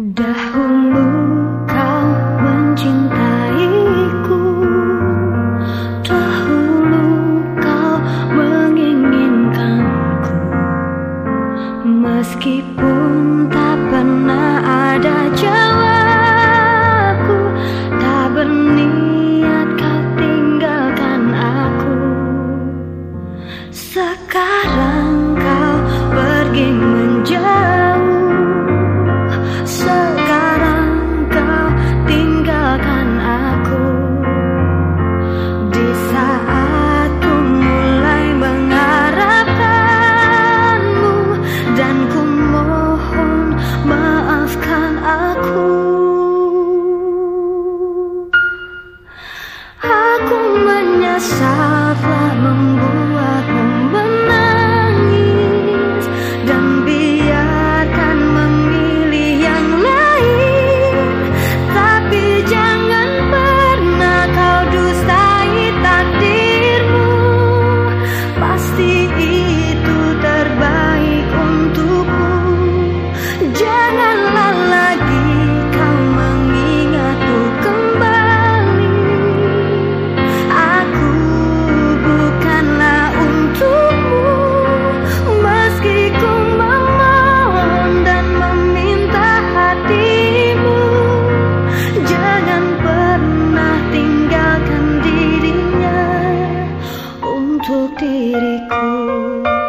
Dahulu Saatlah membuatmu menangis dan biarkan memilih yang lain. Tapi jangan pernah kau dustai takdirmu. Pasti itu terbaik untukku janganlah समझो तेरे